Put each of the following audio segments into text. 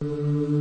Nam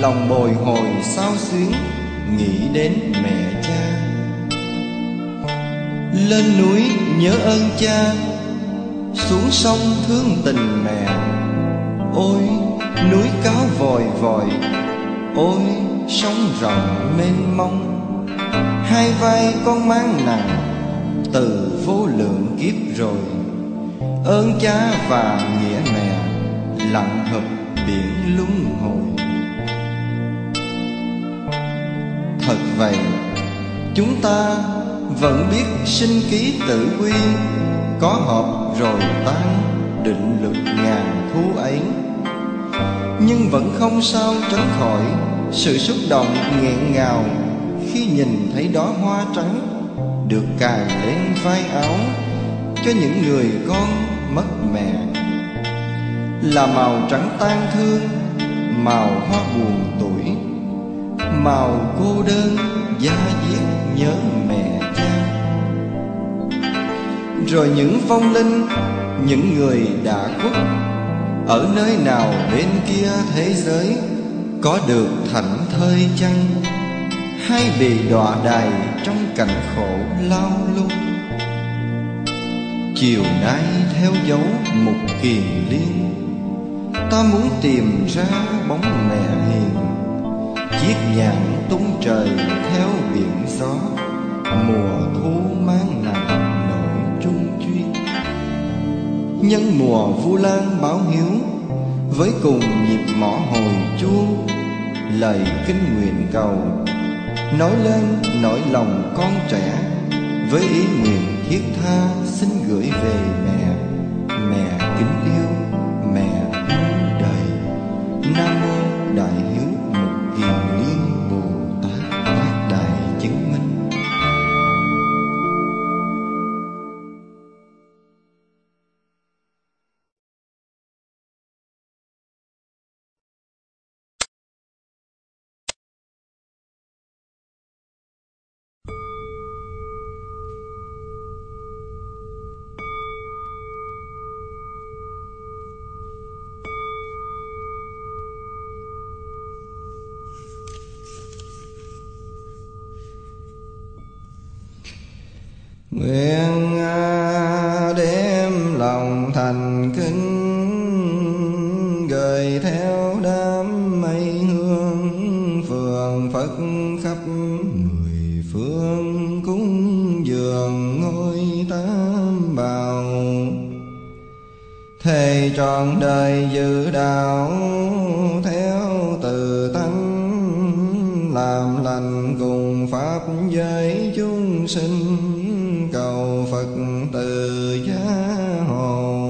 Lòng bồi hồi sao xuyến, nghĩ đến mẹ cha. Lên núi nhớ ơn cha, xuống sông thương tình mẹ. Ôi, núi cáo vòi vòi, ôi sông rộng mênh mông. Hai vai con mang nặng từ vô lượng kiếp rồi. Ơn cha và nghĩa mẹ, lặng hợp biển luân hồi. Thật vậy. Chúng ta vẫn biết sinh ký tự quy, Có hợp rồi tan định lực ngàn thu ấy. Nhưng vẫn không sao tránh khỏi Sự xúc động nghẹn ngào Khi nhìn thấy đó hoa trắng Được cài lên vai áo Cho những người con mất mẹ. Là màu trắng tan thương, Màu hoa buồn tuổi màu cô đơn da diết nhớ mẹ cha. Rồi những phong linh, những người đã khuất, ở nơi nào bên kia thế giới có được thảnh thơi chăng? Hay bị đọa đày trong cảnh khổ lao lung? Chiều nay theo dấu một kiền liên, ta muốn tìm ra bóng mẹ hiền chiếc nhạn tung trời theo biển gió, mùa thu mang nặng nỗi trung chuyên nhân mùa vu lan báo hiếu, với cùng nhịp mõ hồi chuông, lời kinh nguyện cầu. Nói lên nỗi lòng con trẻ, với ý nguyện thiết tha xin gửi về mẹ mẹ lành cùng Pháp giới chúng sinh, cầu Phật từ gia hộ.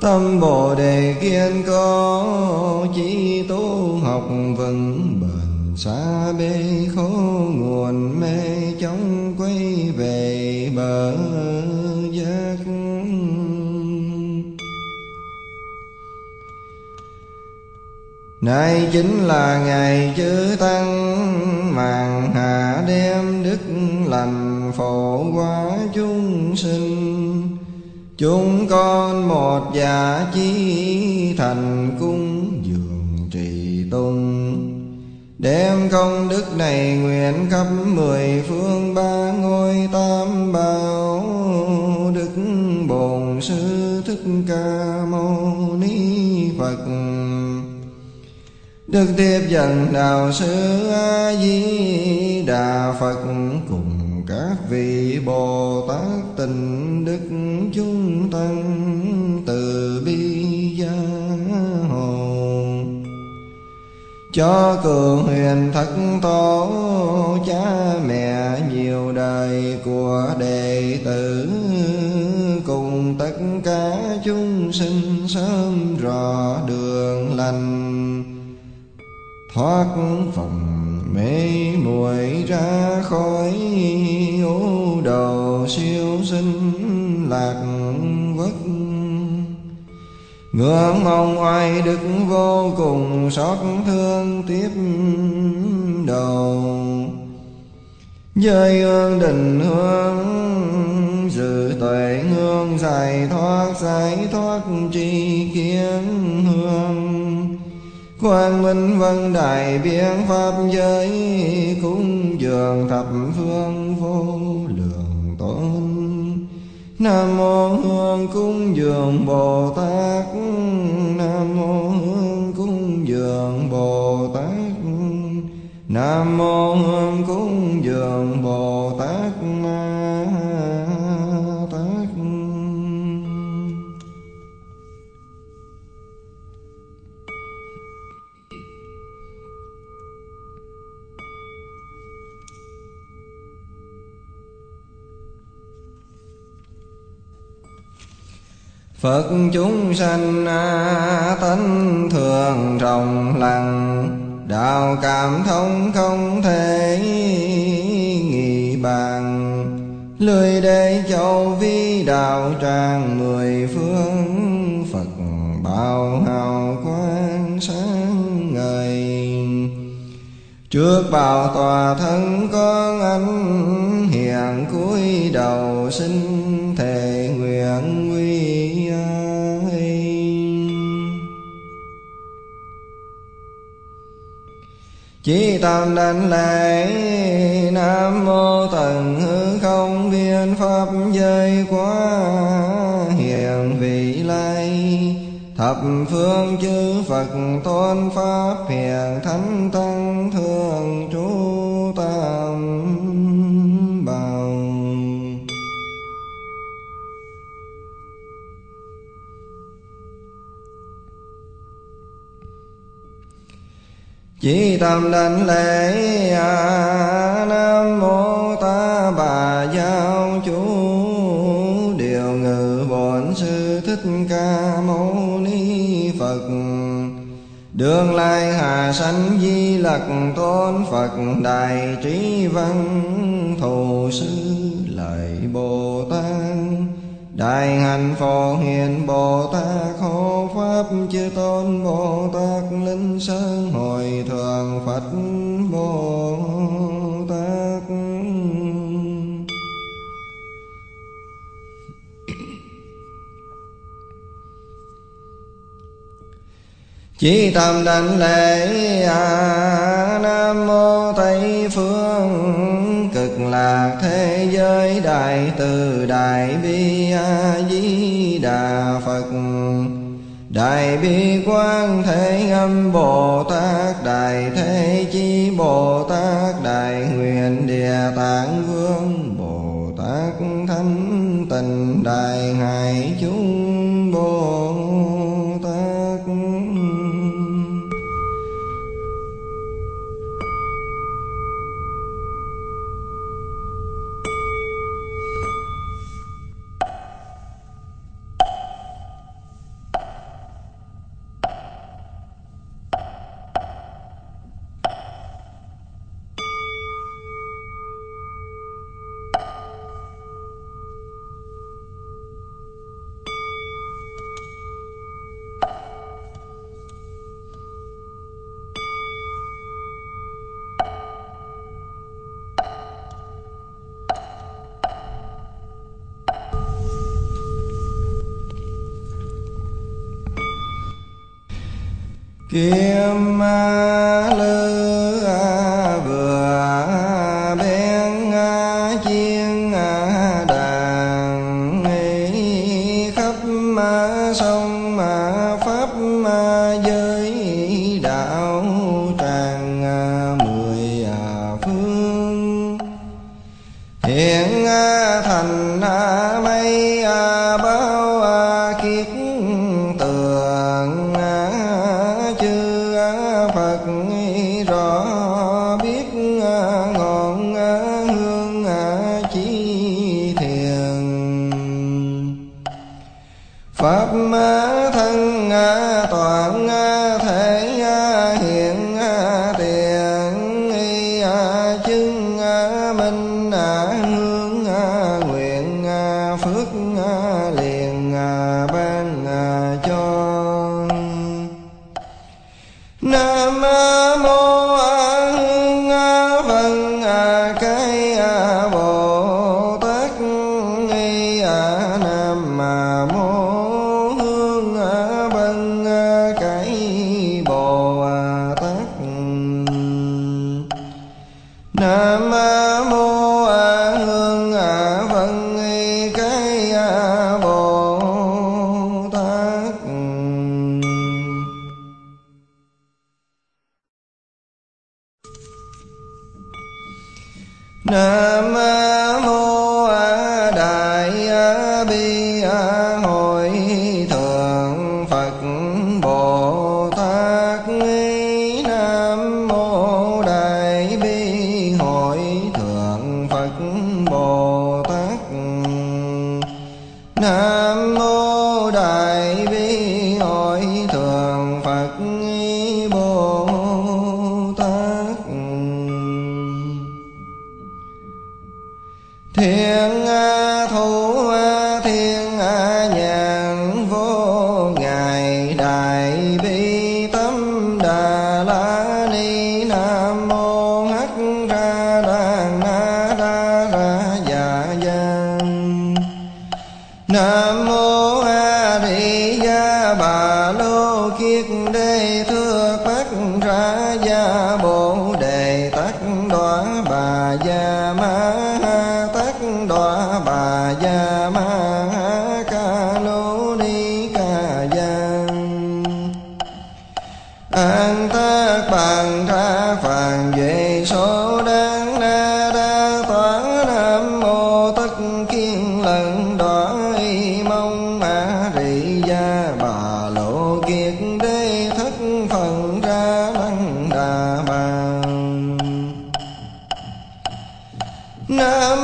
Tâm Bồ Đề kiên có chỉ tu học vững bền, xa bê khổ. Nay chính là ngày chư Tăng, Màn hạ đem đức lành phổ hóa chúng sinh. Chúng con một giả chí thành cung dường trì tung. Đem công đức này nguyện khắp mười phương ba ngôi tam bảo Đức Bổn Sư Thích Ca Mâu Ni. Đức Tiếp Dẫn Đạo Sư A Di Đà Phật cùng các vị Bồ Tát tình đức chúng tăng từ bi gia hồn cho cường huyền thất tổ, cha mẹ nhiều đời của đệ tử, cùng tất cả chúng sinh sớm rõ đường lành thoát phòng mê muội ra khỏi ố đầu siêu sinh lạc vất. Ngưỡng mong oai đức vô cùng xót thương tiếp đầu. Giới hương đình hương dự tuệ hương giải thoát giải thoát tri kiến hương. Quang Minh Vân Đại Biện Pháp giới, Cúng dường thập phương vô lượng tôn. Nam mô Hương cúng dường Bồ Tát. Nam mô Hương Phật chúng sanh tánh thường rộng lặng, Đạo cảm thông không thể nghị bàn. Lười để châu vi đạo tràng mười phương, Phật bao hào quang sáng ngời. Trước bào tòa thân con anh Hiện cúi đầu xin thề nguyện Chí tâm đảnh lễ Nam mô tần hư không biên pháp giới quá, hiện vị lai. Thập phương chư Phật tôn Pháp, hiện thánh tăng thường trú tam. Chỉ tâm đảnh lễ à, Nam mô ta bà giáo chủ Điều ngự bổn sư thích ca mâu ni Phật. Đường lai hà sanh di lặc tôn Phật. Đại trí văn thù sư lợi Bồ Tát. Đại hạnh phổ hiền Bồ Tát hộ Pháp chư tôn Bồ Tát Linh Sơn hồi thường Phật Bồ Tát. Chỉ tâm đảnh lễ à, Nam Mô Tây Phương Cực lạc thế giới Đại từ Đại Bi. A Di Đà Phật. Đại bi quang thế âm Bồ Tát Đại thế chi Bồ Tát Đại nguyện địa tạng vương Bồ Tát thánh tình Đại À, liền à, ban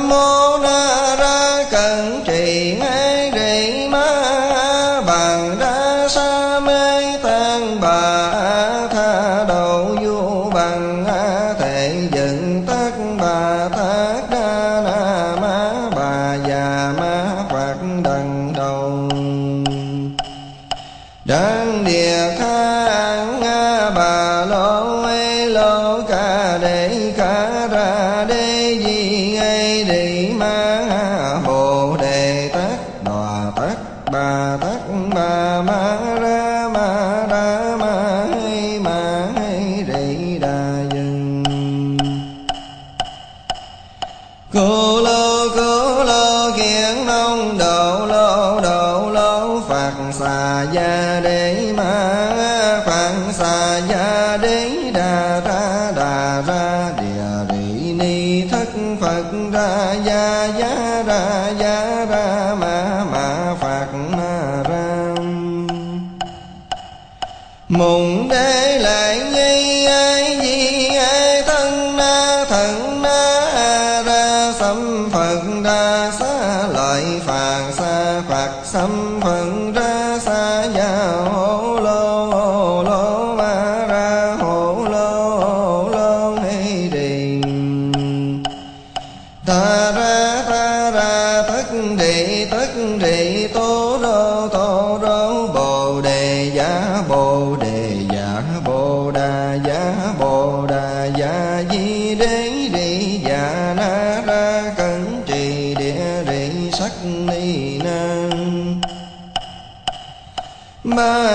mô Na Ra cận trì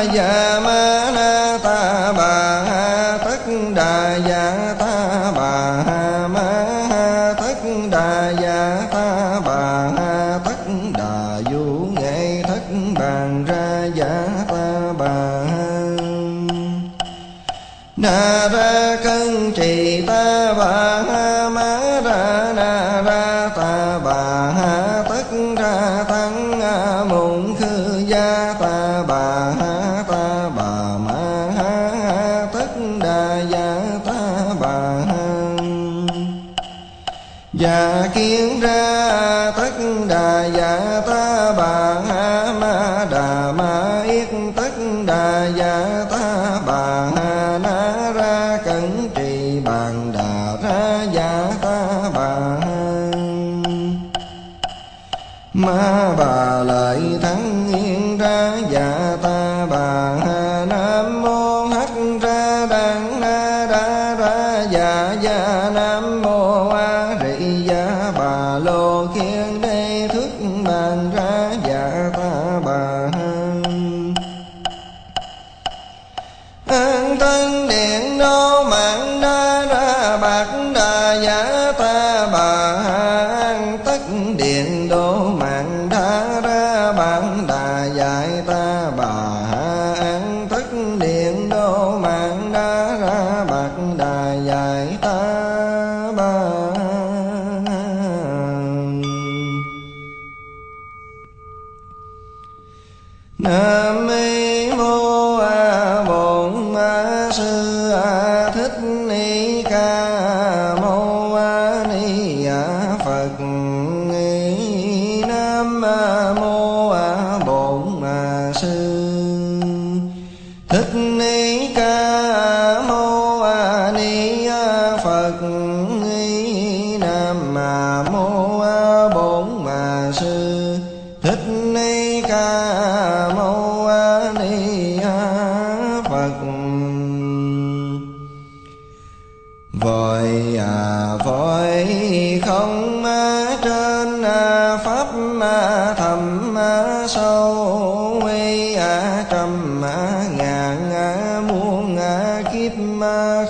dạ ma na ta bà ha tất đà dạ ta bà ha ma ha tất đà dạ ta bà ha tất đà vũ nghệ thất bàn ra dạ ta bà ha na ra cân trì ta bà ha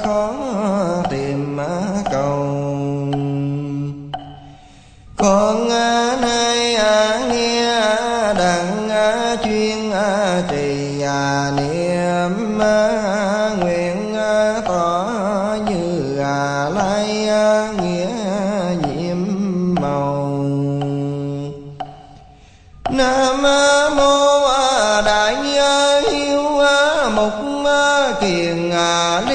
khó tìm cầu. Con ai la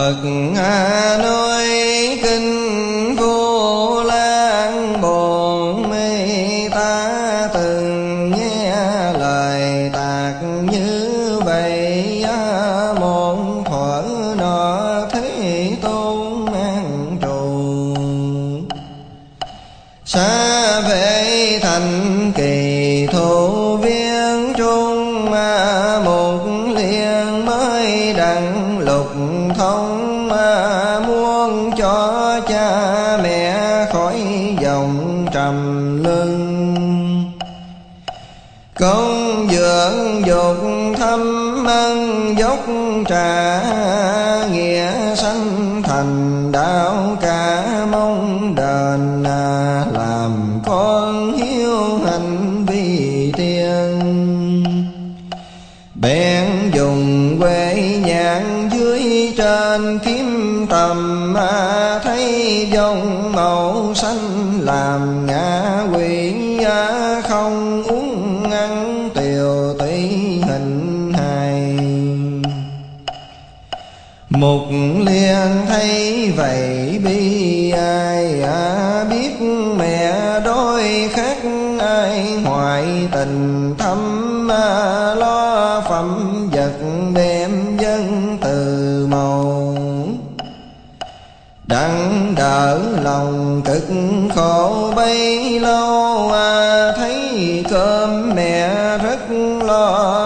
Phật nâng dốc trà nghĩa sanh thành đạo cả mong đền à, làm con hiếu hành vi tiên bèn dùng quê nhạn dưới trên kiếm tầm mà thấy dòng màu xanh làm ngã quyển à, không uống ăn một liền thấy vậy bi ai à, biết mẹ đôi khác ai. Ngoại tình thâm à, lo phẩm vật đem dân từ màu. Đặng đỡ lòng cực khổ bấy lâu à, thấy cơm mẹ rất lo.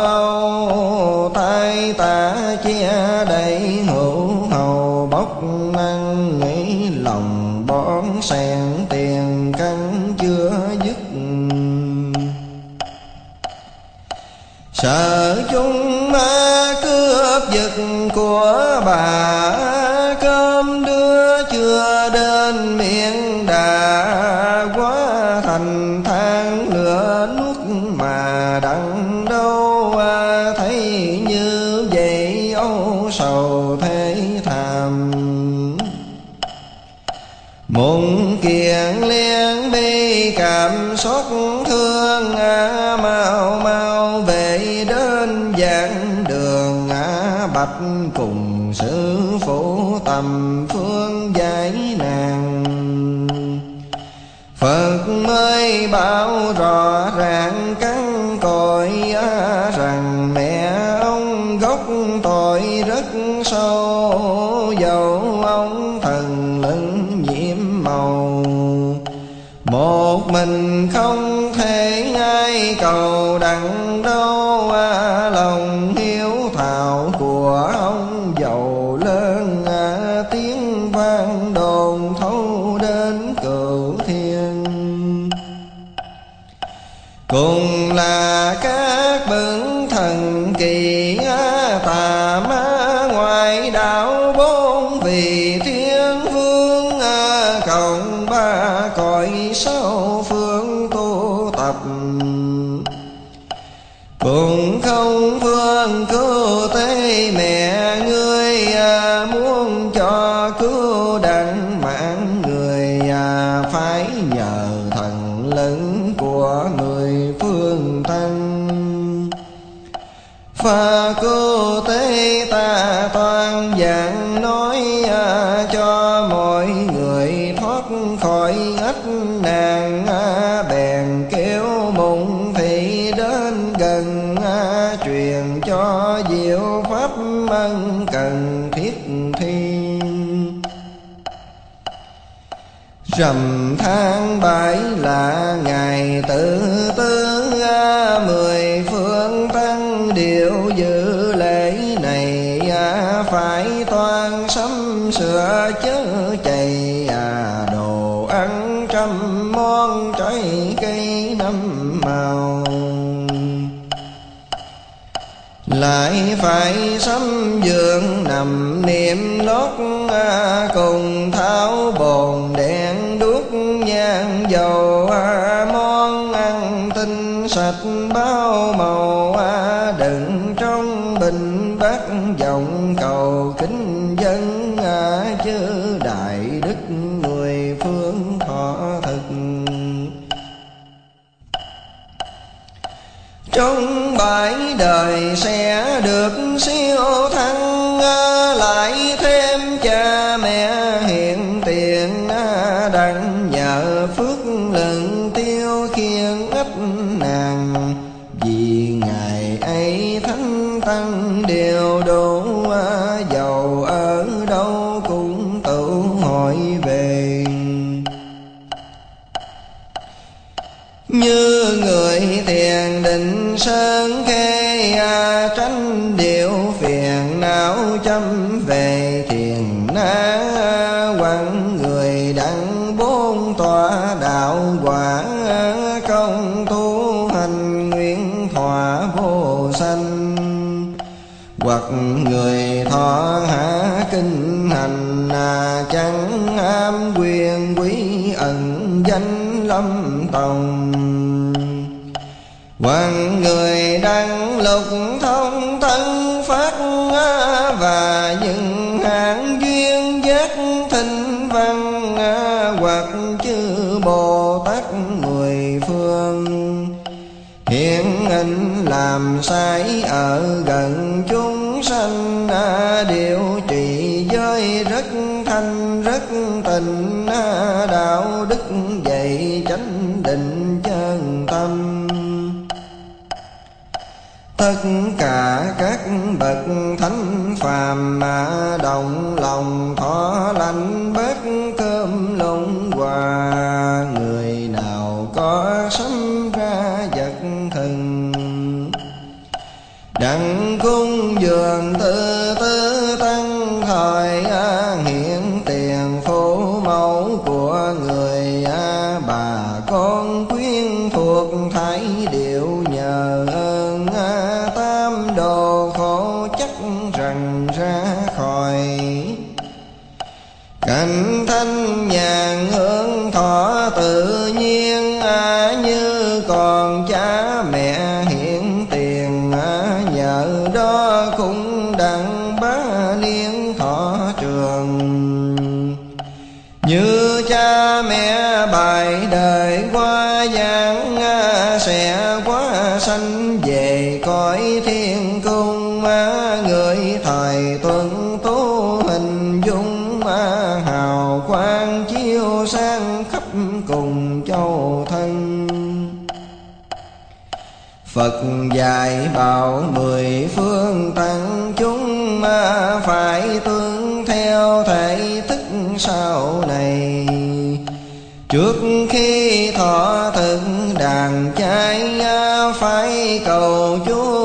Chúng ma cướp giật của bà cơm đưa chưa đến miệng đã quá thành than lửa nuốt mà đặng đâu à. thấy như vậy, âu sầu thế thầm. Mụn kiện liên bi cảm xúc cùng sư phụ tầm phương giải nàng. Phật mới bảo rõ ràng căn cội rằng mẹ ông gốc tội rất sâu, dầu ông thần lẫn nhiễm màu. Một mình không thể ai cầu đặng là các bửng thần kỳ à, tà ma ngoại đạo bốn vị thiên vương à, cộng ba cõi sáu phương tu tập. Cùng không phương cứu tế mẹ Rằm tháng bảy là ngày tự tư à, Mười phương tăng điệu dự lễ này à, Phải toan sắm sửa chớ chạy à, Đồ ăn trăm món trái cây năm màu. Lại phải sắm giường nằm niệm lót à, cùng tháo bồn đèn đuốc dầu à, món ăn tinh sạch bao màu à, đựng trong bình bát vọng cầu kính dân à, chư đại đức người phương thọ thực. Trong bãi đời sẽ được siêu thăng sơn khê à, tránh điệu phiền não chấm về thiền na quăng người đặng bốn tòa đạo quả công tu hành nguyện thỏa vô sanh. Hoặc người thọ hạ kinh hành à, chẳng am làm sai ở gần chúng sanh à, điều trị giới rất thanh rất tình. À, đạo đức dạy chánh định chân tâm. Tất cả các bậc thánh phàm mà đồng lòng thọ lành bớt cơm lông hòa người nào có sấm chẳng cung dường tư tư tăng thời Phật dạy bảo mười phương tăng chúng mà phải tương theo thể thức sau này. Trước khi thọ thực đàn trai à, phải cầu chúa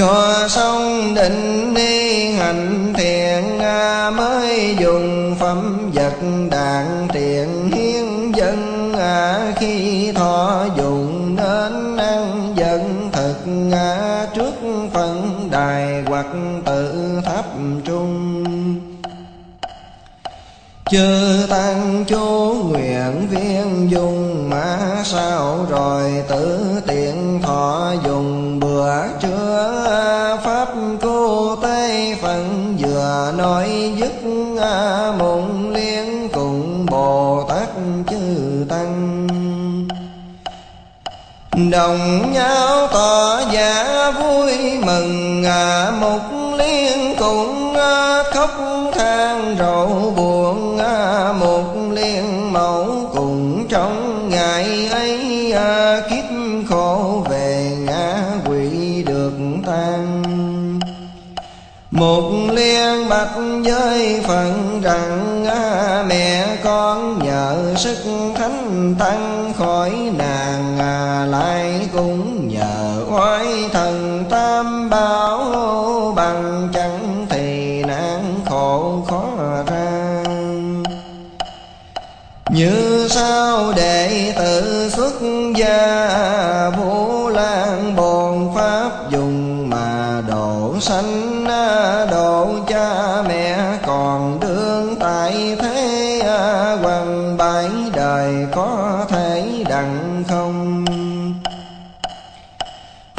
cho xong định đi hành thiện mới dùng phẩm vật đạn tiện hiến dân. Khi thọ dụng nên ăn dân thực trước phần đài hoặc tự tháp trung. Chư tăng chú nguyện viên dùng mã sao rồi tự tiện nói dứt mộng liên cùng bồ tát chư tăng. Đồng nhau tỏ giả vui mừng à, một liên cũng à, khóc than rầu buồn. À, một liên mẫu cùng trong ngày gian bạch với phận rằng à, mẹ con nhờ sức thánh tăng khỏi nàng à, lại cũng nhờ oai thần tam bảo bằng chẳng thì nạn khổ khó ra. Như sao đệ tử xuất gia vũ lan bồn pháp dùng mà độ sanh à,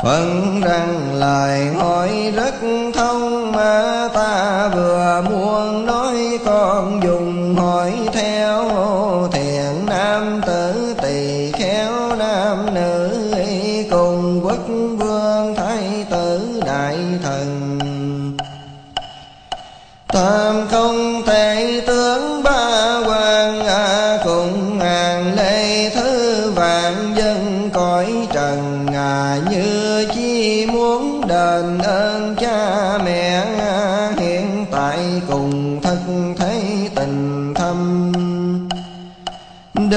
Phận rằng lời hỏi rất thông mà ta vừa muốn nói.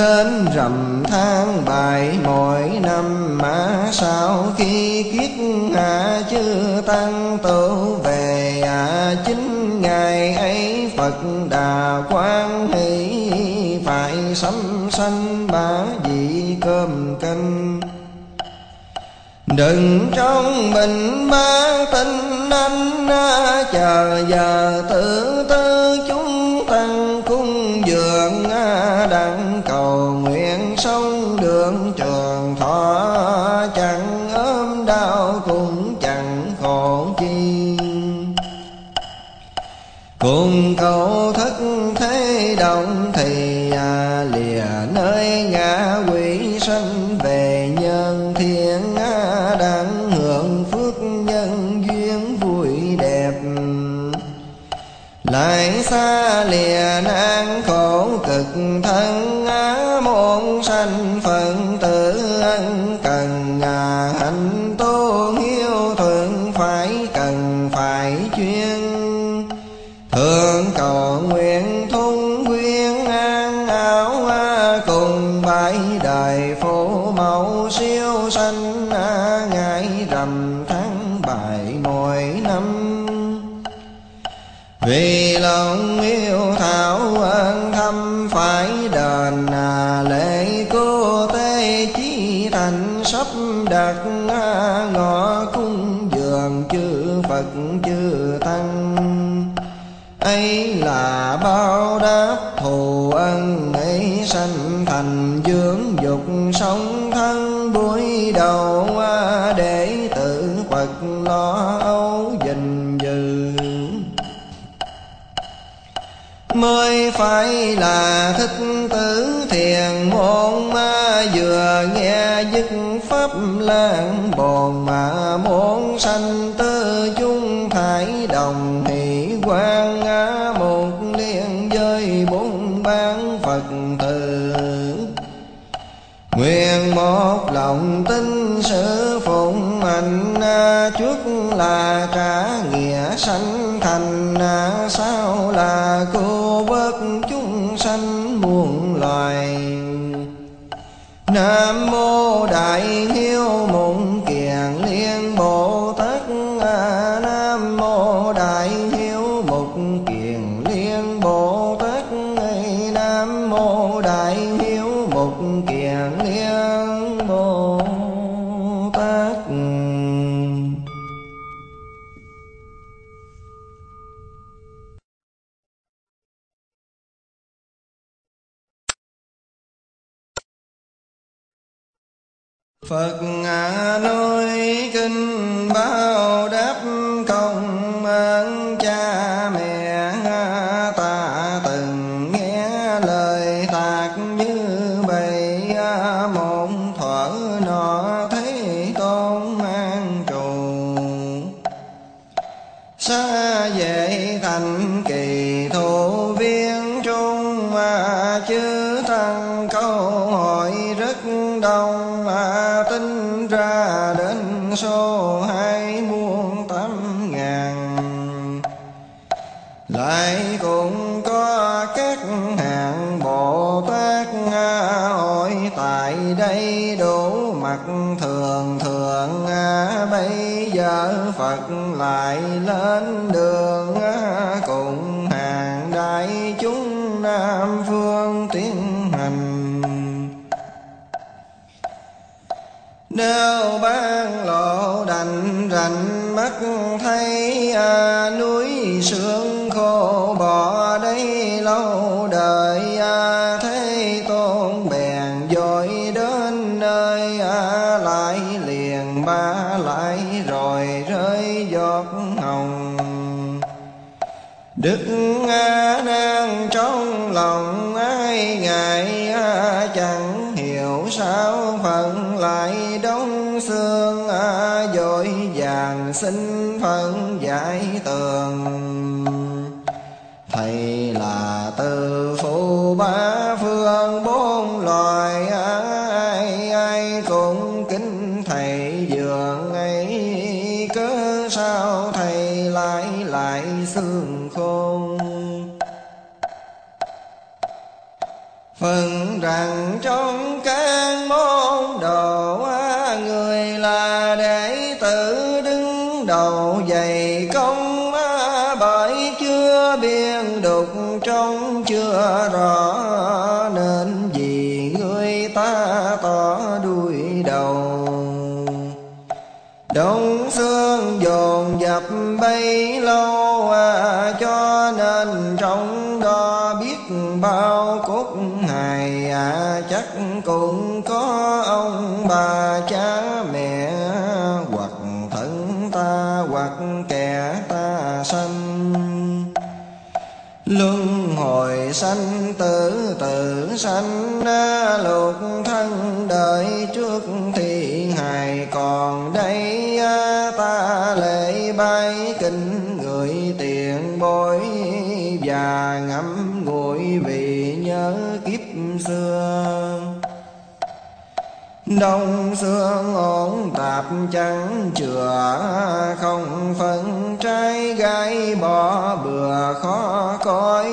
Đến rằm tháng bài mỗi năm mà sau khi kiết hạ chư tăng tổ về à, chính ngày ấy phật đà quan hỷ phải sắm sanh bá vị cơm canh. Đừng trong mình ba tình anh à, chờ giờ tự tư chúng tăng cung dường à, đặng cùng cầu thất thế động thì à, lìa nơi ngã quỷ sanh về nhân thiên à, đang hưởng phước nhân duyên vui đẹp. Lại xa lìa nan khổ cực thân á à, môn sanh phận tử ân cần à, hạnh mẫu siêu sanh à, ngày rằm tháng bảy mỗi năm. Vì lòng yêu thảo ơn thâm phải đền à, lễ cô tê chí thành sắp đặt à, ngõ cung dường chư phật chư tăng. Ấy là bao đáp thù ân ấy sanh thành dưỡng dục sống mới phải là thích tử thiền, môn ma vừa nghe dứt pháp lan bồn mà muốn sanh tư chung thải đồng hỷ quan á môn Nguyện một lòng tin sự phụng hành à, Trước là trả nghĩa sanh thành à, Sau là cứu vớt chúng sanh muôn loài. Nam mô Đại Hiếu Mộng Kiền Liên Bồ Phật ngã nói số hai muôn tám ngàn. Lại cũng có các hạng bồ tát hội tại đây đủ mặt thường thường à, bây giờ phật lại lên đường à, cùng hàng đại chúng nam phương. Nếu ban lộ đành rành mắt thấy à, núi sương khô bỏ đây lâu đời à, thấy tôn bèn dội đến nơi à, lại liền ba lại rồi rơi giọt hồng. Đức A Nan trong lòng ai ngại a, chẳng sao phận lại đông xương? À, dội vàng xin phận giải tường. Thầy là từ phụ ba phương bốn loài à, ai ai cũng kính thầy dường ấy. Cớ sao thầy lại lại xương khôn? Phần rằng trong các môn đồ người là đệ tử đứng đầu dày công bởi chưa biên đục trong chưa rõ nên vì người ta tỏ đuôi đầu. Đông xương dồn dập bấy lâu cho nên trong đó biết bao cốt này à, chắc cũng có ông bà cha mẹ hoặc thân ta hoặc kẻ ta sanh. Luân hồi sanh tử tử sanh á, lục thân đời trước thì hài còn đây à, ta lễ bái kính người tiền bối và ngắm nhớ kiếp xưa. Đông xương ổn tạp chẳng chừa, Không phân trái gái bỏ bừa. Khó coi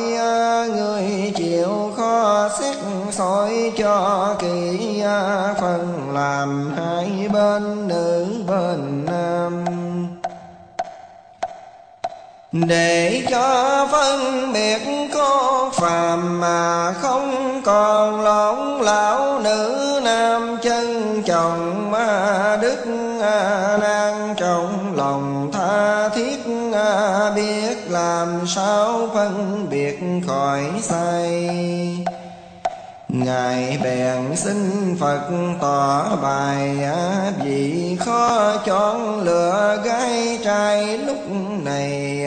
Người chịu khó xét soi cho kỹ Phần làm hai bên, nữ bên để cho phân biệt có phàm mà không còn lộn lão nữ nam chân chồng ma đức nan trong lòng tha thiết biết làm sao phân biệt khỏi sai. Ngài bèn xin Phật tỏ bài Vì khó chọn lựa gái trai lúc này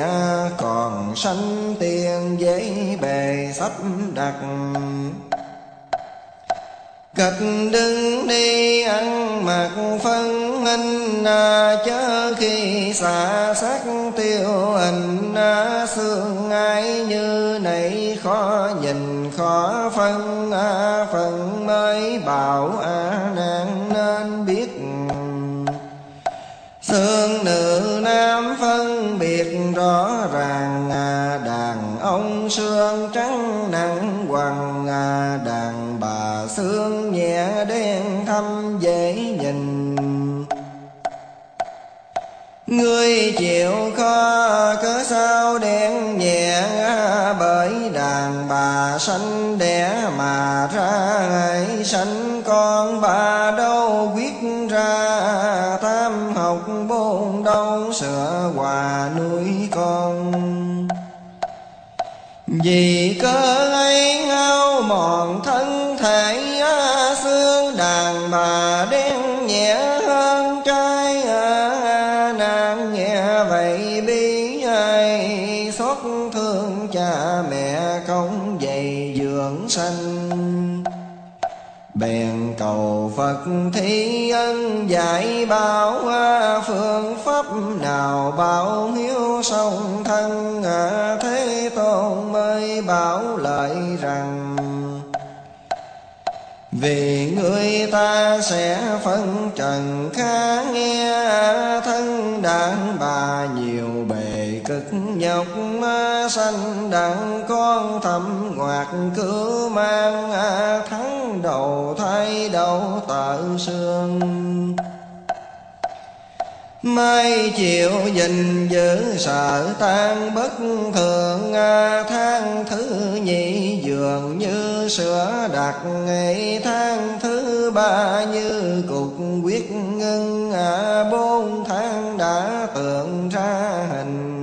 Còn sanh tiền giấy bề sắp đặt. Cật đứng đi ăn mặc phân hình à, Chớ khi xả sắc tiêu hình à, Xương ai như này khó nhìn khó phân à, Phần mới bảo a nạn nên biết. Xương nữ nam phân biệt rõ ràng à Đàn ông xương trắng nặng hoàng Đàn bà xương nhẹ đen thâm dễ nhìn. Ngươi chịu khó cớ sao đen nhẹ Bởi đàn bà sanh đẻ mà ra ấy sanh con bà đâu quyết ra. Tam học bốn đâu sửa hòa nuôi con. Vì cớ ấy ngao mòn thân thể xương à, đàn bà đen nhẹ hơn trai à, nàng nhẹ vậy bi ai. Xót thương cha mẹ không dày dưỡng sanh. Bèn cầu Phật thi ân dạy bảo à, phương pháp nào bảo hiếu song thân thế tôn mới bảo lợi rằng vì người ta sẽ phân trần khá nghe, thân đàn bà nhiều bề cực nhọc sanh đặng con thầm ngoạt cứ mang à, thắng đầu thay đầu tạo xương. Mai chiều gìn giữ sợ tan bất thường à, Tháng thứ nhị dường như sữa đặc ngày Tháng thứ ba như cục quyết ngưng à, Bốn tháng đã tượng ra hình.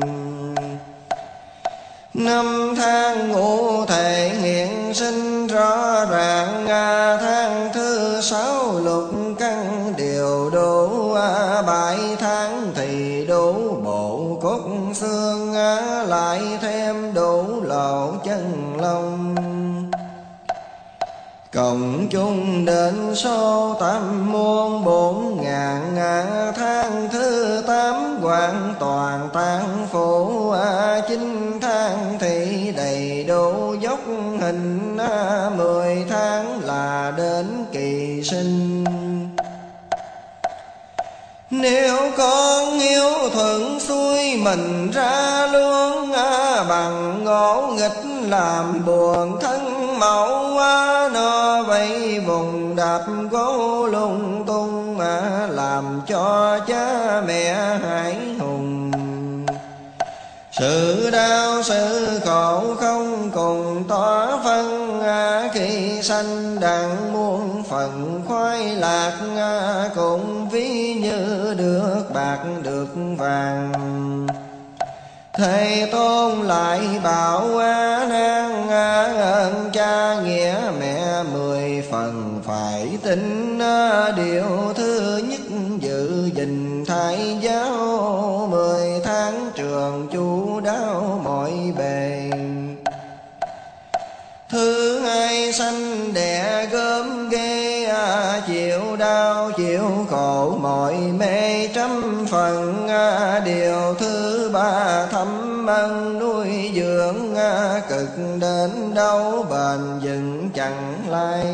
Năm tháng ngũ thể hiện sinh rõ ràng à, Tháng thứ sáu lục căn đều đủ Bảy lộ chân lông. Cộng chung đến số tam muôn bốn ngàn tháng thứ tám hoàn toàn tan phủ chín tháng thì đầy đủ dốc hình mười tháng là đến kỳ sinh nếu con hiếu thuận xuôi, mình ra luôn à Bằng ngỗ nghịch, làm buồn thân mẫu Nó vây vùng đạp gỗ lung tung Làm cho cha mẹ hại sự đau, sự khổ không cùng tỏ phân. Khi sanh đặng muôn phần, khoái lạc Cũng ví như được bạc được vàng. Thầy tôn lại bảo an ăn nuôi dưỡng à, cực đến đâu bền vững chẳng lay.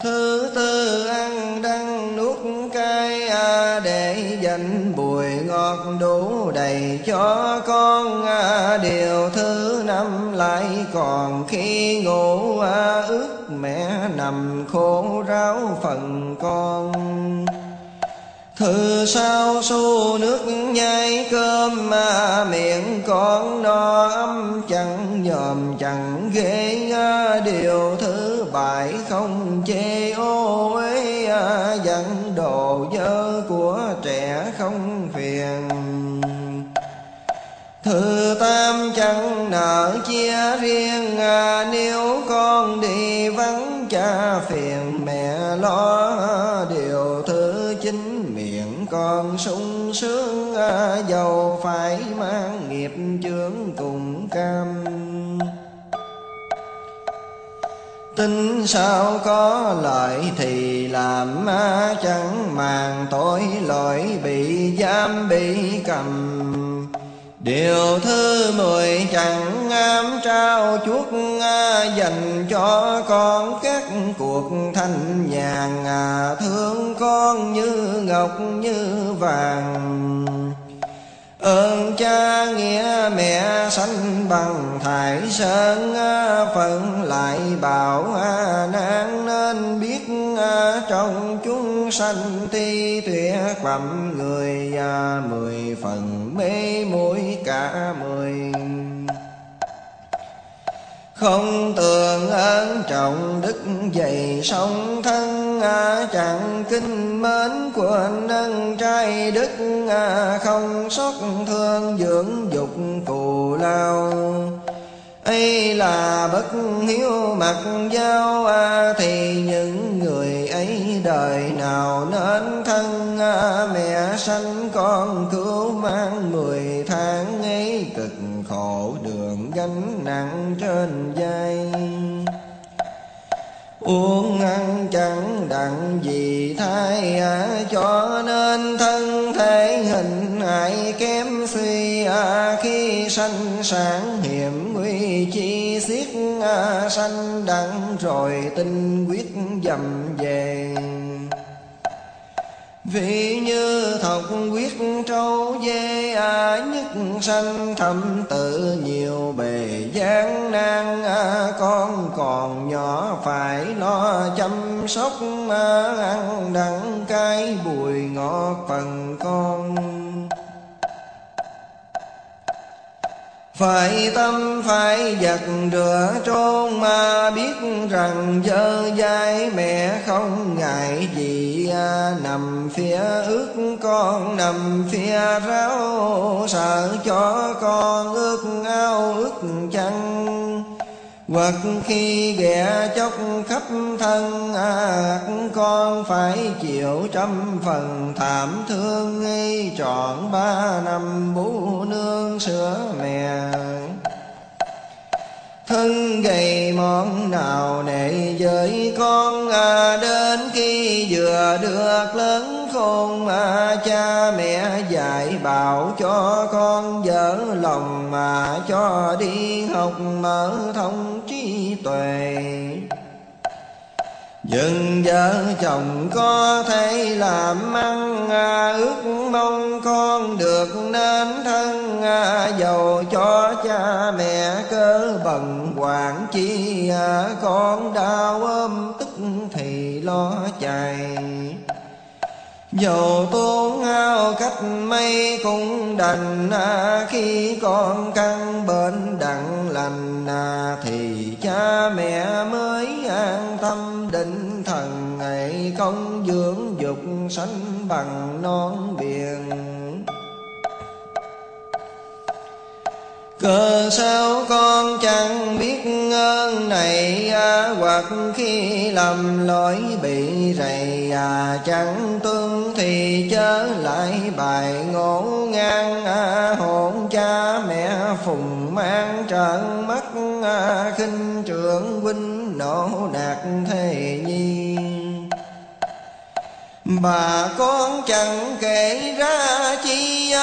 Thứ tư ăn đắng nuốt cay à, để dành bùi ngọt đủ đầy cho con à, điều thứ năm lại còn khi ngủ à, ướt mẹ nằm khổ ráo phần con. Thứ sao su nước nhai cơm mà miệng con no ấm chẳng nhòm chẳng ghê điều thứ bảy không chê ô uế à, dẫn đồ dơ của trẻ không phiền. Thứ tam chẳng nợ chia riêng à, Nếu con đi vắng cha phiền mẹ lo còn con sung sướng à, Dầu phải mang nghiệp chướng cùng cam. Tin sao có lợi thì làm à, chẳng màng tội lỗi bị giam bị cầm. Điều thứ mười chẳng ngam trao chuốt dành cho con các cuộc thanh nhàn thương con như ngọc như vàng ơn cha nghĩa mẹ sanh bằng thải sơn à, phận lại bảo à, nan nên biết à, trong chúng sanh ti tuyệt phẩm người mười phần mê mũi cả mười không tường ơn trọng đức dày song thân à, chẳng kinh mến quên nâng trai đức à, không xót thương dưỡng dục cù lao. Ấy là bất hiếu mặc giao à, thì những người ấy đời nào nên thân à, mẹ sanh con cứu mang mười tháng ấy cực gánh nặng trên vai. Uống ăn chẳng đặng gì thai à, cho nên thân thể hình hại kém suy à, khi sanh sản hiểm nguy chi xiết à, sanh đặng rồi tinh quyết dầm về vì như thọc quyết trâu dê à, nhất sanh thâm tự nhiều bề gian nan à, con còn nhỏ phải lo chăm sóc à, ăn đắng cái bùi ngọt phần con. Phải tâm phải giặt rửa trôn mà biết rằng dơ dai mẹ không ngại gì. À, nằm phía ước con nằm phía ráo sợ cho con ước ao ước chăng? Hoặc khi ghẻ chốc khắp thân ác, con phải chịu trăm phần thảm thương. Ngay trọn ba năm bú nương sữa mẹ thân gầy món nào nệ với con à, đến khi vừa được lớn khôn mà cha mẹ dạy bảo cho con dở lòng mà cho đi học mở thông trí tuệ. Dừng vợ chồng có thể làm ăn à, Ước mong con được nên thân à, giàu Dầu cho cha mẹ cơ bần quản chi à, Con đau ôm tức thì lo chạy. Dầu tốn hao cách mây cũng đành à, Khi con căn bệnh đặng lành à, Thì cha mẹ mới an tâm định thần. Ngày Công dưỡng dục sánh bằng non biển. Cớ sao con chẳng biết ơn này à, Hoặc khi lầm lỗi bị rầy à, Chẳng tương thì chớ lại bài ngổ ngang à, Hồn cha mẹ phùng mang trợn mắt à, khinh trưởng huynh nổ nạt thề nhi. Bà con chẳng kể ra chi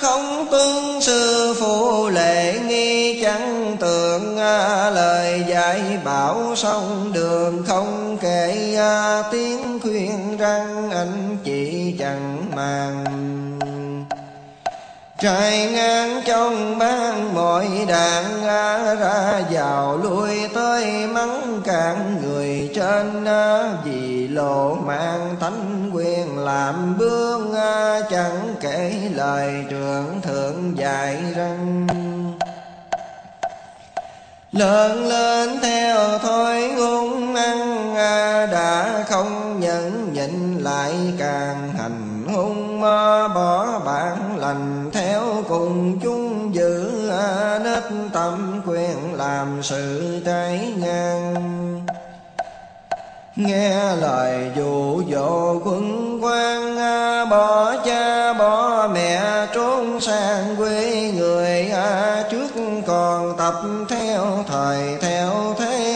không tuân sư phụ lệ nghi, chẳng tượng lời dạy bảo sông đường không kể tiếng khuyên răng anh chị chẳng màng. Trai ngang trong ban mọi đàn ra vào lui tới mắng cạn người trên vì lộ mang thánh quyền làm bước chẳng kể lời trưởng thượng dạy rằng. Lớn lên theo thôi ngung ăn đã không nhận nhịn lại càng hành hung à, bỏ bản lành theo cùng chúng giữ à, nết tâm quyền làm sự trái ngang. Nghe lời dụ dỗ quân quan à, bỏ cha, bỏ mẹ trốn sang quê người trước còn tập theo thời, theo thế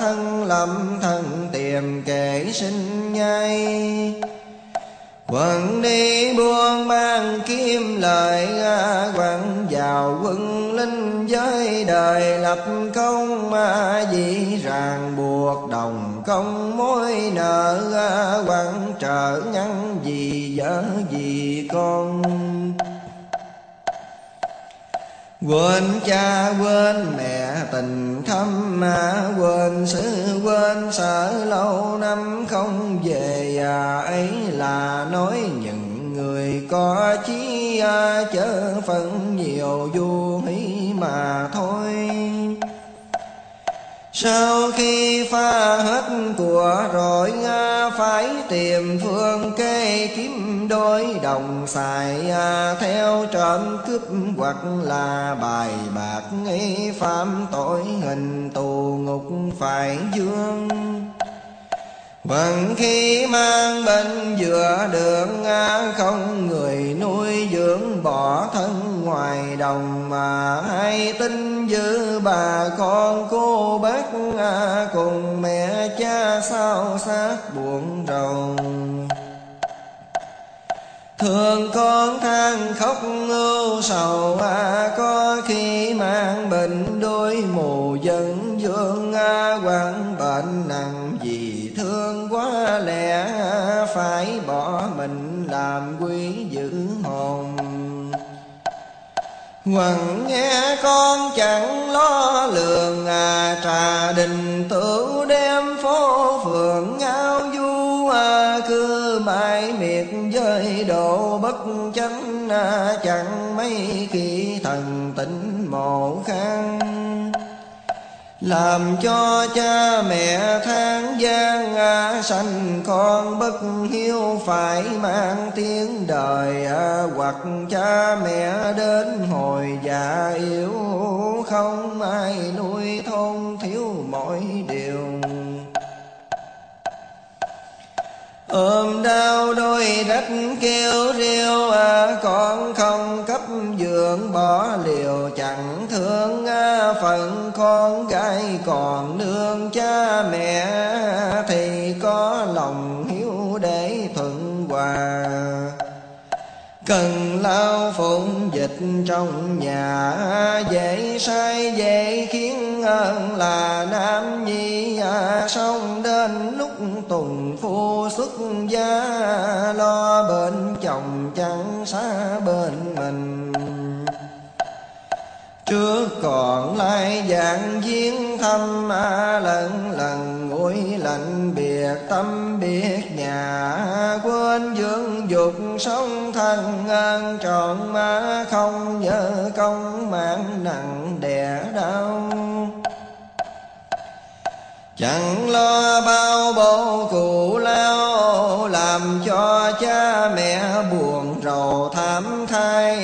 thân lầm thân tìm kể sinh nhai. Quần đi buôn mang kim lợi Quần vào quân linh giới đời lập công. Mà Dĩ ràng buộc đồng công mối nợ Quần trợ nhân gì vợ gì con. Quên cha quên mẹ tình thâm mà. Quên xứ quên sở lâu năm không về à Ấy là nói những người có chí à, chớ phận nhiều vô hí mà thôi sau khi pha hết của rồi phải tìm phương kê kiếm đôi đồng xài à, theo trộm cướp hoặc là bài bạc, nghi phạm tội hình tù ngục phải dương. Bằng khi mang bệnh giữa đường Không người nuôi dưỡng bỏ thân ngoài đồng Mà hay tin giữ bà con cô bác à, Cùng mẹ cha sao sát buồn rầu. Thương con than khóc ưu sầu à, Có khi mang bệnh đôi mù dân dương à, Quán bệnh nặng vì thương quá lẽ Phải bỏ mình làm quý giữ hồn. Hoàng nghe con chẳng lo lường à Trà đình tử đem phố phường ngao du mãi miệt giới độ bất chánh Chẳng mấy khi thần tỉnh mộ khăn làm cho cha mẹ tháng gian à, sanh con bất hiếu phải mang tiếng đời à, hoặc cha mẹ đến hồi già yếu không ai nuôi thôn ôm đau đôi rách kêu riêu à, con không cấp dưỡng bỏ liều chẳng thương à, phận con gái còn nương cha mẹ. Thì có lòng hiếu để thuận hòa. Cần lao phụng dịch trong nhà dễ sai dễ khiến ơn là nam nhi à, xong đến lúc tùng phu xuất gia lo bên chồng chẳng xa bên mình. Trước còn lai dạng viếng thăm, a lần lần nguội lạnh biệt tâm biết nhà quên dưỡng dục sống thân an trọn mà không nhớ công mạng nặng đè đau. Chẳng lo bao bố cụ lao, Làm cho cha mẹ buồn rầu thảm thai,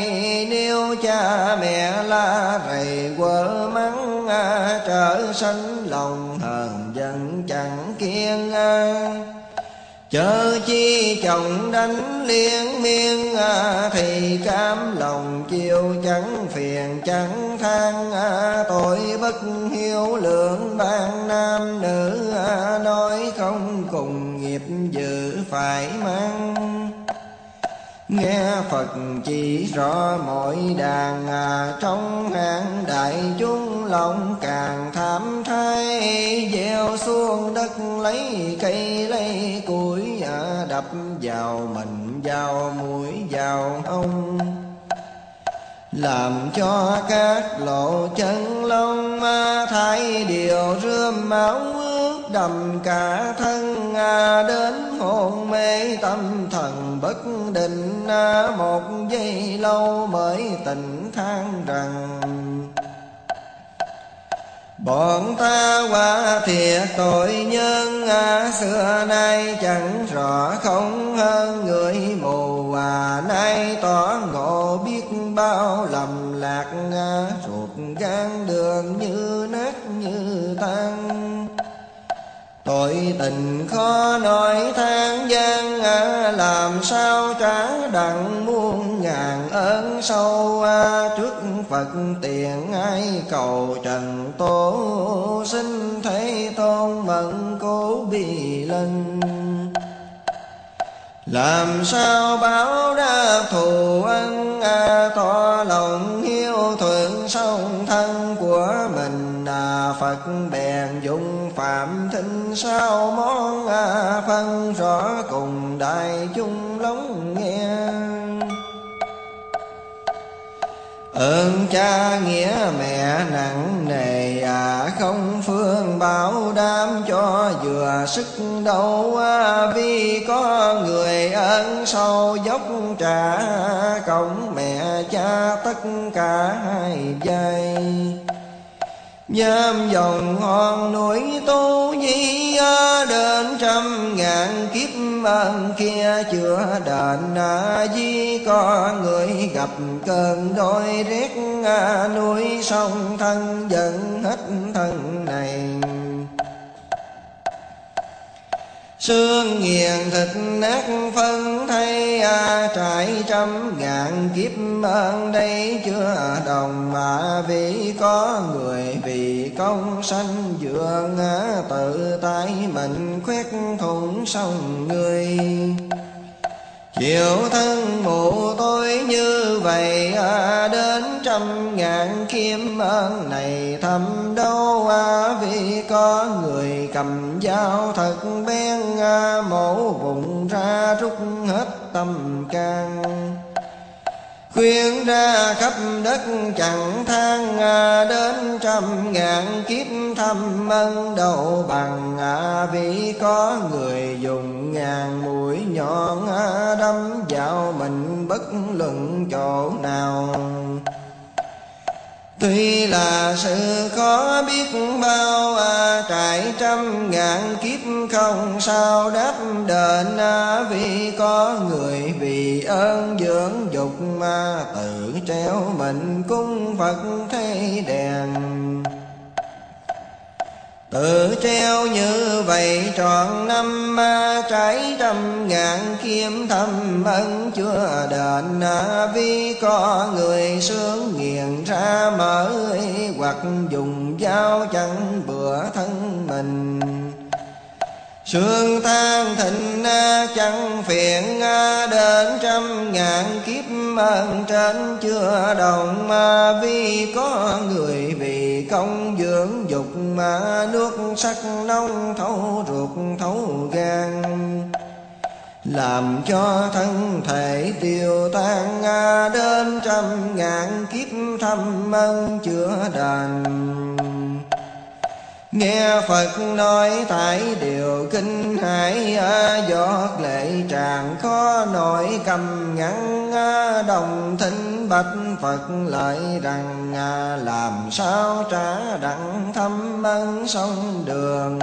Nếu cha mẹ la rầy quở mắng Trở sanh lòng hờn giận chẳng kiên Chớ chi chồng đánh liên miên Thì cam lòng chiều chẳng phiền chẳng than Tội bất hiếu lượng ban nam nữ Nói không cùng nghiệp dự phải mang. Nghe Phật chỉ rõ mọi đàn à, Trong hạng đại chúng lòng càng tham thay Gieo xuống đất lấy cây lấy củi à, Đập vào mình vào mũi vào hông làm cho các lộ chân lông thay điều rươm máu ướt đầm cả thân đến hôn mê tâm thần bất định à, một giây lâu mới tỉnh than rằng Bọn ta qua thiệt tội nhân à, Xưa nay chẳng rõ không hơn người mù. À Nay tỏ ngộ biết bao lầm lạc à, Ruột gan đường như nát như tan Tội tình khó nói than gian à, Làm sao trả đặng muôn ngàn ơn sâu à, Trước Phật tiền ai cầu trần tố Xin thấy tôn mận cố bi linh. Làm sao báo đáp thù ân à, tỏ lòng hiếu thuận song thân của mình Phật bèn dụng phạm thinh sao món à, phân rõ cùng đại chúng lắng nghe. Ơn cha nghĩa mẹ nặng nề à không phương bảo đảm cho vừa sức đâu. À, vì có người ơn sâu dốc trả công mẹ cha tất cả hai giây Nhâm dòng hòn núi tu di Đến trăm ngàn kiếp ơn kia chưa đền Di có người gặp cơn đôi rét Núi sông thân giận hết thân này. Sương nghiền thịt nát phân thay à, Trải trăm ngàn kiếp ơn đây chưa đồng Mà vì có người vì công sanh dường Tự tay mình khoét thủng sông người. Chịu thân mụ tôi như vậy à, Đến trăm ngàn kiếm ơn này thầm đâu à, Vì có người cầm dao thật bén à, Mổ vùng ra rút hết tâm can khuyên ra khắp đất chẳng than à, đến trăm ngàn kiếp thăm ân đầu bằng à, vì có người dùng ngàn mũi nhọn à, đâm vào mình bất luận chỗ nào. Tuy là sự khó biết bao à, Trải trăm ngàn kiếp không sao đáp đền à, Vì có người vì ơn dưỡng dục mà Tự treo mình cung Phật thế đèn Tự treo như vậy trọn năm ma trái trăm ngàn kiếm thâm ân chưa đền à, vì có người sướng nghiền ra mở hoặc dùng dao chẳng bữa thân mình. Sương than thịnh, chẳng phiền, đến trăm ngàn kiếp ơn trên chưa đồng, mà vì có người vì công dưỡng dục, mà nước sắc nông thấu ruột thấu gan. Làm cho thân thể tiêu tan, đến trăm ngàn kiếp thâm ân chưa đành. Nghe Phật nói tại điều kinh hải à, Giọt lệ tràn khó nổi, cầm ngắn à, Đồng thính bạch Phật lại rằng à, Làm sao trả đặng thăm ân sông đường.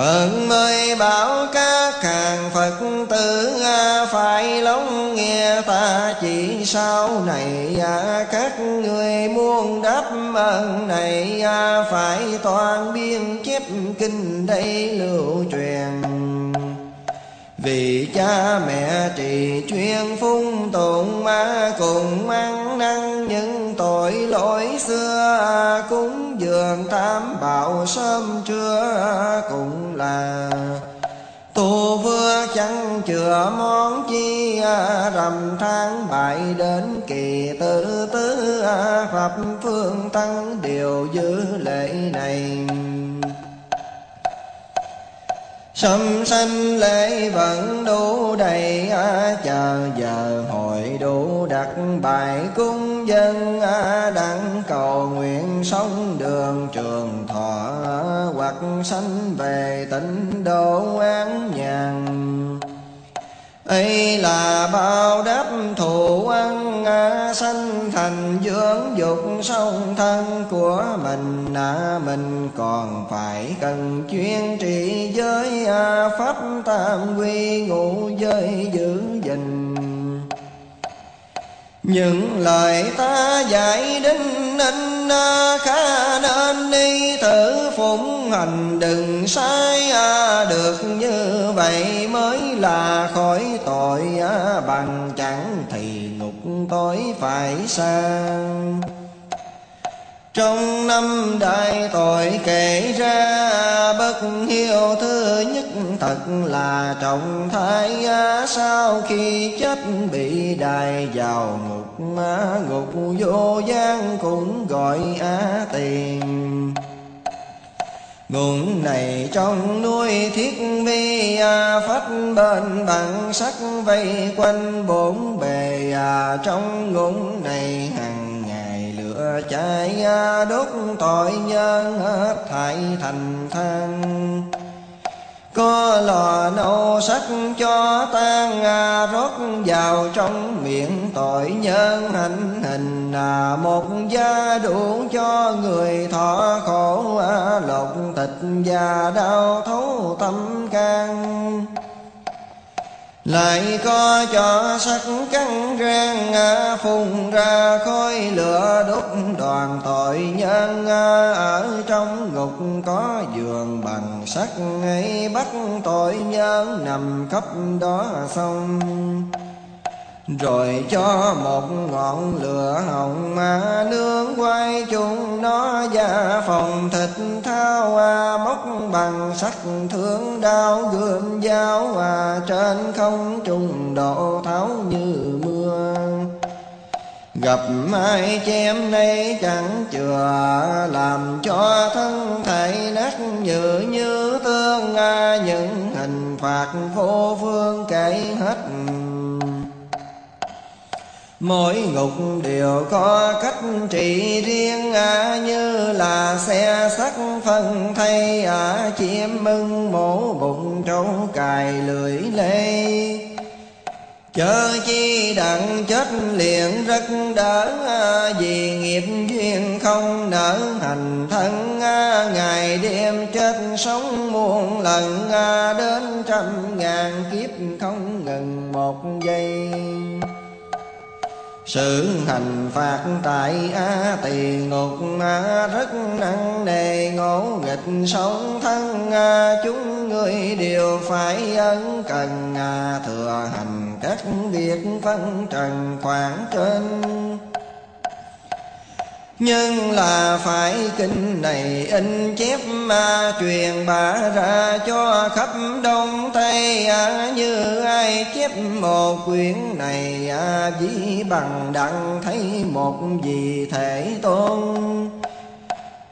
Phật mới bảo các hàng Phật tử à, phải lắng nghe ta chỉ sau này à, các người muốn đáp ơn này à, phải toàn biên chép kinh đây lưu truyền vì cha mẹ trì chuyên phung tụng ma cùng mang năng những tội lỗi xưa, cúng dường tam bảo sớm trưa cũng là. Tu vừa chẳng chừa món chi, rằm tháng bại đến kỳ tư tứ, pháp phương tăng đều giữ lệ này. Sâm sanh lễ vẫn đủ đầy á, chờ giờ hội đủ đặt bài cung dân á, đặng cầu nguyện sống đường trường thọ, hoặc sanh về tịnh độ an nhàn ấy là bao đáp thù ăn à, sanh thành dưỡng dục song thân của mình. À, mình còn phải cần chuyên trị giới à, pháp tam quy ngũ giới giữ gìn những lời ta dạy đinh ninh khá nên đi thử phụng hành, đừng sai được như vậy mới là khỏi tội bằng chẳng thì ngục tối phải sang trong năm đại tội kể ra bất hiếu thứ nhất thật là trọng thái. Sau khi chết bị đài vào ngục ngục vô gian cũng gọi á tiền. Nguồn này trong núi thiết vi à, phát bên bằng sắc vây quanh bốn bề à, Trong nguồn này hằng chạy Đốt tội nhân hết thảy thành than. Có lò nâu sắc cho tan à, rót vào trong miệng tội nhân. Hành hình là một gia đủ cho người thọ khổ à, lột thịt và đau thấu tâm can lại có cho sắc cắn rang phun ra khói lửa đốt đoàn tội nhân ở trong ngục có giường bằng sắt ấy bắt tội nhân nằm khắp đó xong rồi cho một ngọn lửa hồng mà nương quay chung nó ra phòng thịt thao à, móc bằng sắc thương đao gươm dao à, trên không trung độ tháo như mưa. Gặp ai chém nay chẳng chừa Làm cho thân thể nát như như tương à, Những hình phạt vô phương kể hết Mỗi ngục đều có cách trị riêng à, Như là xe sắt phân thay à, Chiếm mưng mổ bụng trâu cài lưỡi lê. Chớ chi đặng chết liền rất đỡ à, Vì nghiệp duyên không nở hành thân à, Ngày đêm chết sống muôn lần à, Đến trăm ngàn kiếp không ngừng một giây sự hành phạt tại a tỳ ngục a rất nặng nề, ngỗ nghịch sống thân a chúng người đều phải ân cần a thừa hành các việc phân trần khoảng trên nhưng là phải kinh này in chép mà truyền bá ra cho khắp đông tây à, như ai chép một quyển này à, chỉ bằng đặng thấy một gì thể tôn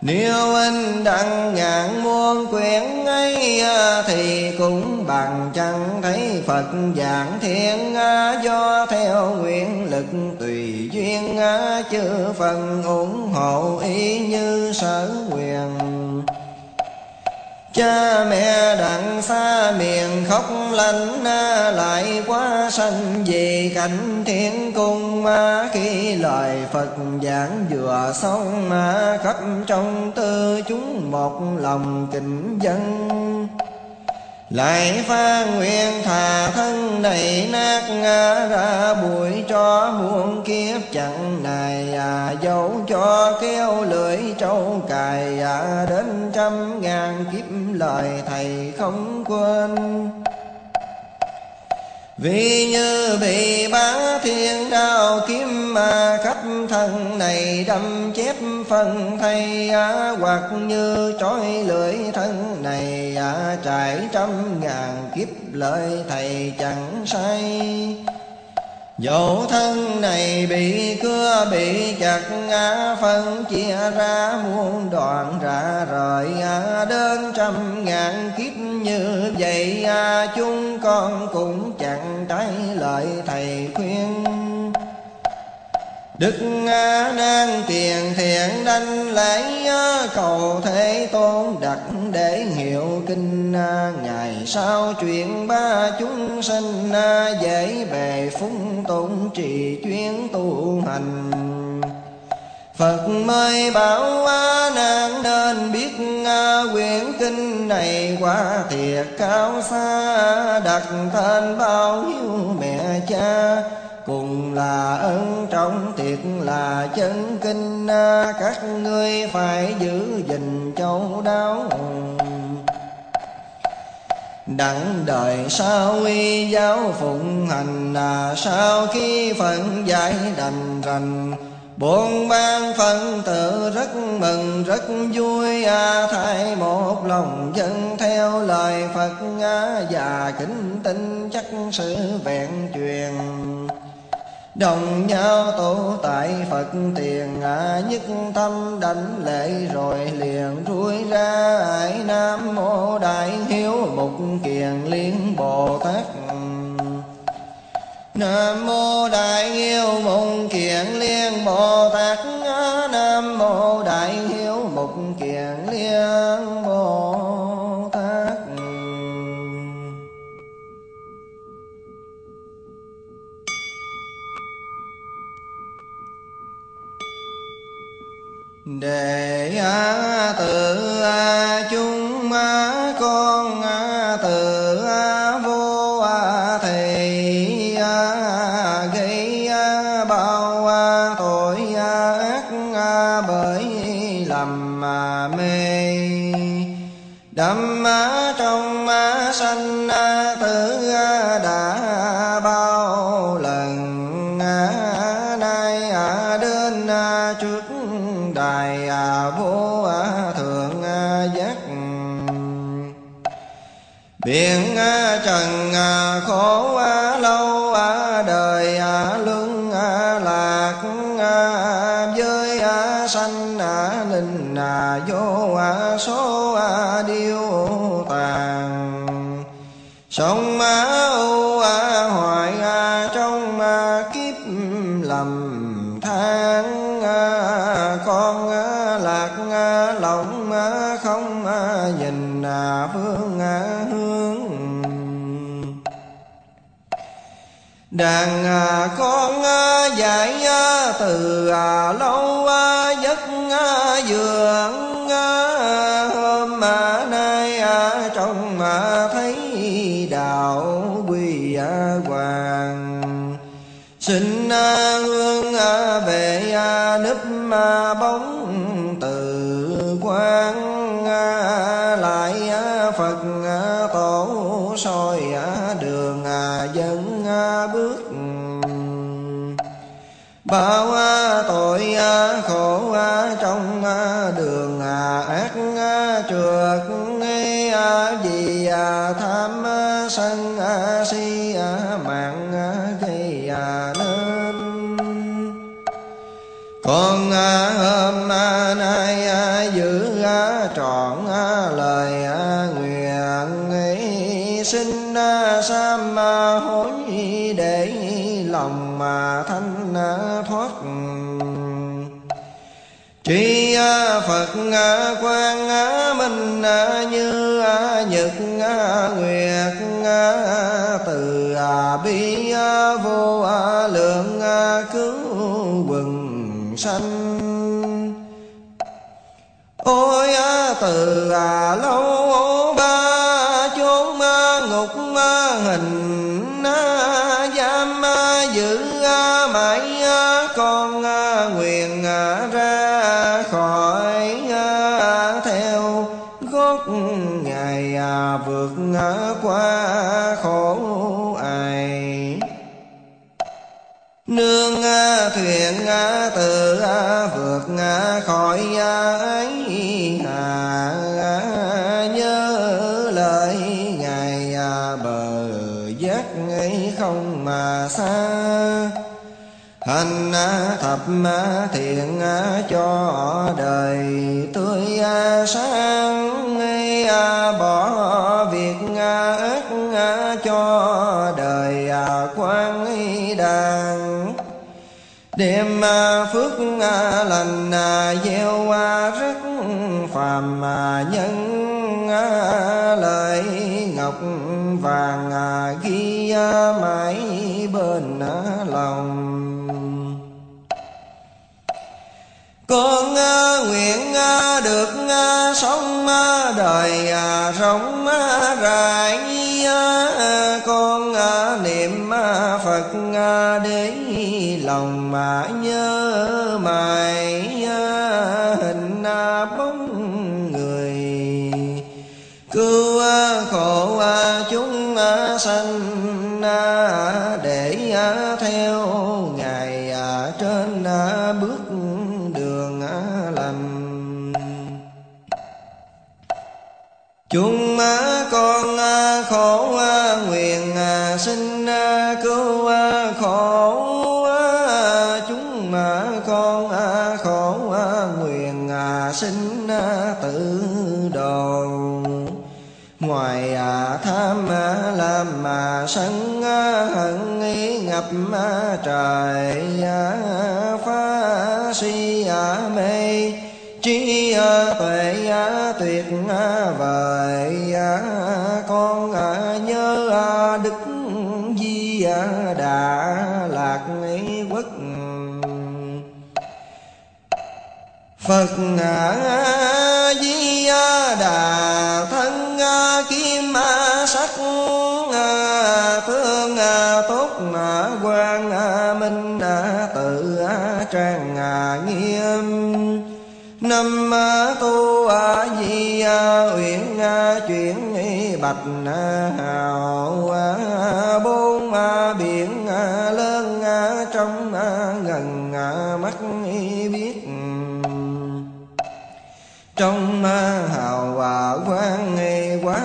nếu anh đặng ngàn muôn quyển ấy à, Thì cũng bằng chẳng thấy Phật giảng thiên à, Do theo nguyện lực tùy duyên à, Chư phần ủng hộ ý như sở quyền Cha mẹ đặng xa miền khóc lanh lại quá sanh. Vì cảnh thiên cung ma khi lời Phật giảng vừa xong mà khắp trong tư chúng một lòng kính dân lại pha nguyện thà thân đầy nát ngã ra bụi cho muôn kiếp chẳng này à dấu cho kêu lưỡi trâu cài à đến trăm ngàn kiếp lời thầy không quên vì như bị bá thiên đao kiếm mà khắp thân này đâm chép phân thay á, hoặc như trói lưỡi thân này á, trải trăm ngàn kiếp lời thầy chẳng say. Dẫu thân này bị cưa, bị chặt Phân chia ra, muôn đoạn ra rời. Đến trăm ngàn kiếp như vậy Chúng con cũng chẳng trái lời thầy khuyên. Đức nan tiền thiện đanh lễ cầu thế tôn đặt để hiểu kinh ngày sau chuyện ba chúng sinh dễ bề phúng tôn trì chuyến tu hành. Phật mới bảo nàng nên biết quyển kinh này quá thiệt cao xa, đặt tên bao nhiêu mẹ cha cùng là ân trọng thiệt là chân kinh à, các ngươi phải giữ gìn châu đáo. Đặng đời sau uy giáo phụng hành là sau khi phận giải đành rành. Buồn ban phận tự rất mừng rất vui à, Thay một lòng dân theo lời Phật à, Và kính tin chắc sự vẹn truyền. Đồng nhau tổ tại Phật tiền à, Nhất tâm đánh lễ rồi liền rui ra. Ải Nam Mô Đại Hiếu Mục Kiền Liên Bồ Tát. Nam Mô Đại Hiếu Mục Kiền Liên Bồ Tát. Đàn à, con à, dạy à, từ lâu bao tội à, khổ à, trong à, đường ác trượt vì tham sân si mạng gây nên. Con hôm nay giữ trọn thoát. Tri Phật quan minh như nhật nguyệt từ bi vô lượng cứu quần sanh. Ôi từ lâu ba, chốn ngục hình vượt qua khổ ai. Nương thuyền tự vượt khỏi ấy hà. Nhớ lời ngài bờ giác ấy không mà xa. Hành thập thiện cho đời, tươi sáng bỏ cho đời à, quang đàn đêm à, phước à, lành gieo rất phàm nhân lời ngọc vàng ghi mãi bên lòng. Con nguyện được sống đời rộng rãi con niệm phật để lòng mà nhớ mày hình bóng người. Cứu à, khổ à, chúng à, sanh để theo sân à, hận ngập à, trời à, phá si mê. Trí tuệ tuyệt vời con nhớ đức di đà lạc quốc phật di đà thân kim ma trang nghiêm. Năm tu a di uyển a chuyển bạch hào a bốn biển a lớn a trong a gần a mắt biết. Trong a hào quang quá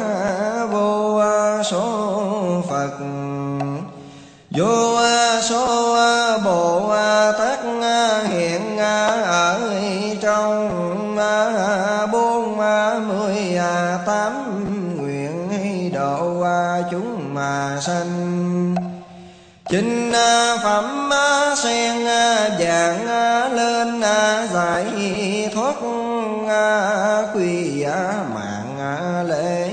vô số phật. Vô a sanh. Chính à, phẩm sen vàng à, lên à, giải thoát quy mạng lễ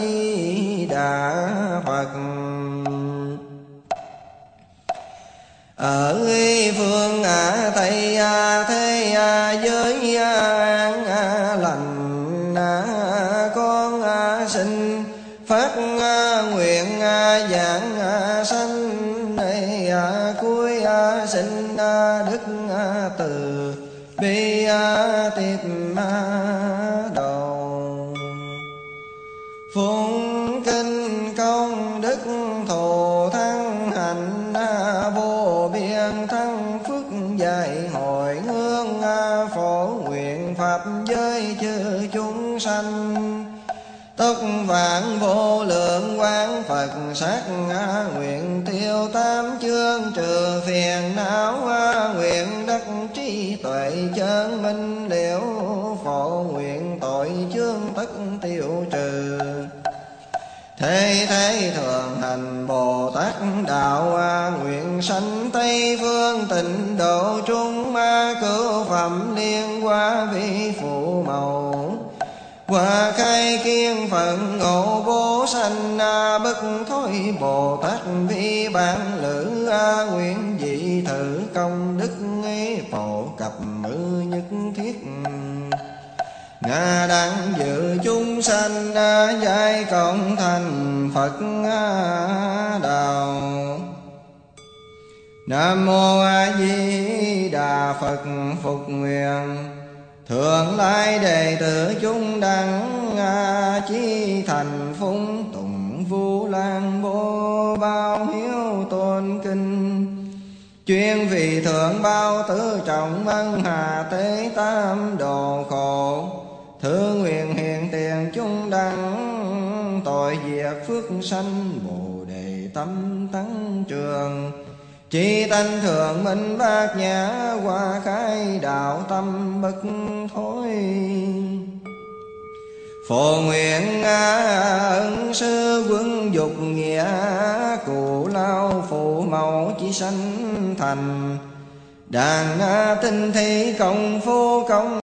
di đà Phật. Ở phương Tây thế giới an lành con sinh phát à, nguyện à, giảng à, sanh vạn vô lượng quang Phật sát nguyện tiêu tam chương trừ phiền não nguyện đắc trí tuệ chân minh liễu phổ nguyện tội chương tất tiêu trừ. Thế thế thường hành Bồ Tát đạo nguyện sanh Tây phương tịnh độ trung ma cứu phẩm liên qua vi phụ màu. Quả khai kiên phận, ngộ vô sanh bất thối Bồ Tát vi bản lữ nguyện dị thử, công đức phổ, cập mư nhất thiết. Nga đang dự chúng sanh giai cộng thành, Phật đạo Nam mô A Di Đà Phật, phục nguyện. Thượng lai đệ tử chúng đăng à, chi thành phúng tùng vu lan bố bao hiếu tôn kinh. Chuyên vì thượng bao tứ trọng văn hà tế tam đồ khổ Thứ nguyện hiện tiền chúng đăng, tội diệt phước sanh Bồ Đề tâm tăng trường. Chi thanh thượng minh bát nhã Qua khai đạo tâm bất thối. Phổ nguyện ân sư quân dục nghĩa, Cụ lao phụ mẫu chỉ sanh thành. Đàn tinh thi công phu công